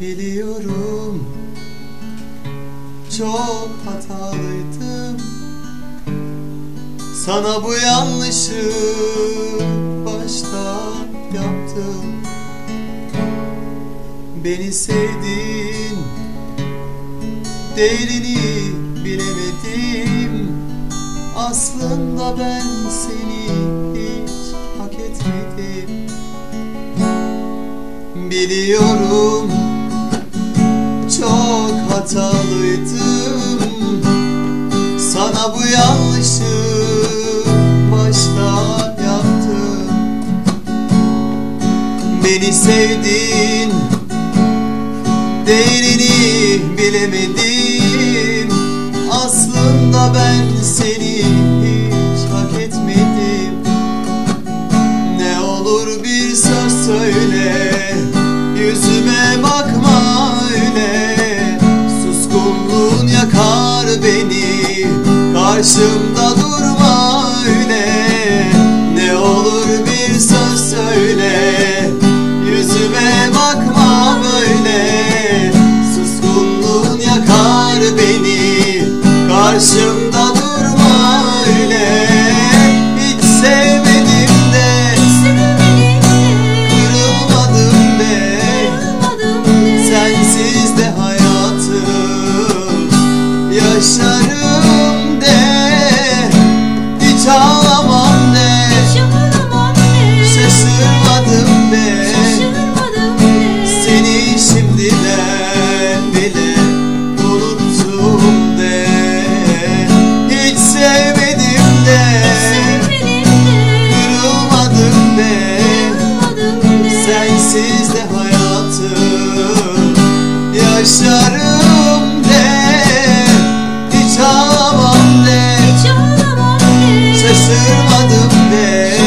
biliyorum. Çok hatalıydım. Sana bu yanlışı baştan yaptım. Beni sevdin Değerini bilemedim Aslında ben seni hiç hak etmedim. Biliyorum çok hatalıydım. Sana bu yanlışı başta yaptım. Beni sevdin Değerini bilemedim Aslında ben seni Karşımda durma Sensiz de hayatım. Yaşarım de. Hiç ağlamam de. Şaşırmadım de.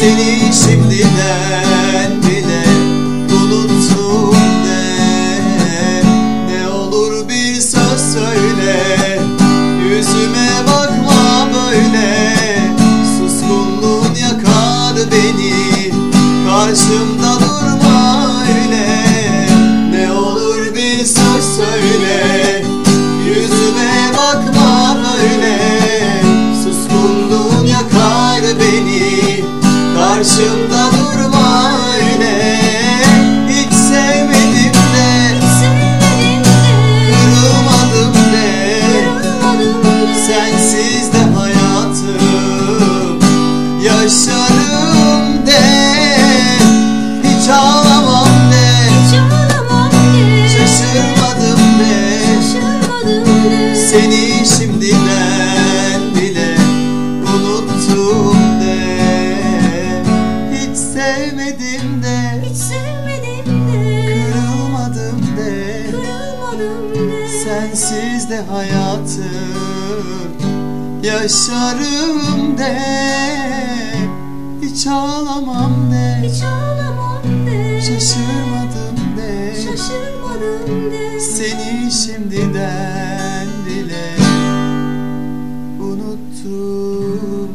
Seni şimdiden bile unuttum de. Ne olur bir söz söyle. Yüzüme bakma böyle. Suskunluğun yakar beni Karşımda durma öyle. Ne olur bir söz söyle. Yüzüme bakma böyle. Suskunluğun yakar beni. Karşımda Sensiz de hayatım Yaşarım de. Hiç ağlamam de. Hiç ağlamam de. Şaşırmadım de. Şaşırmadım de. Seni şimdiden bile unuttum